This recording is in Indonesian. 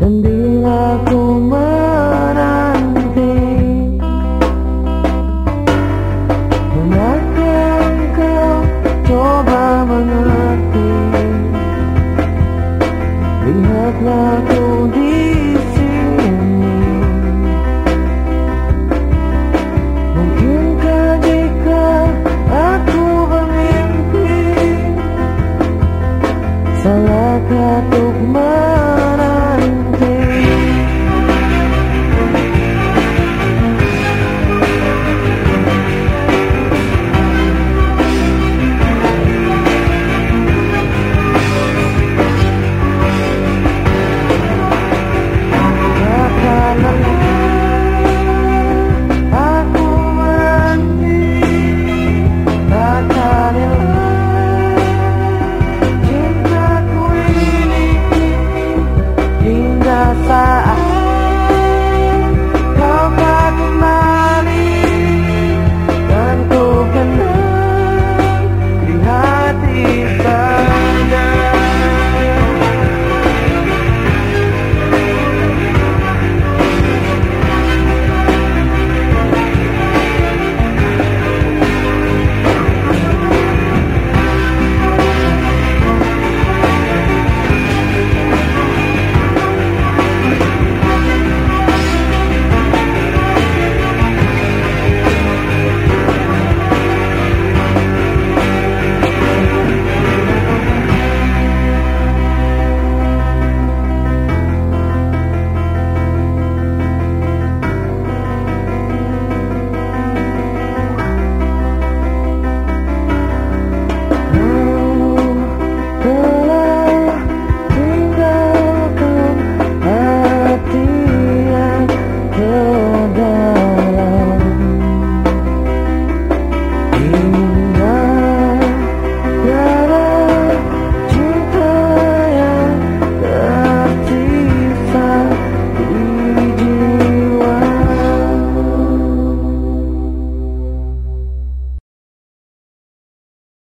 Dan bila ku menanti coba mengerti? Lihatlah fire.